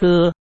boo.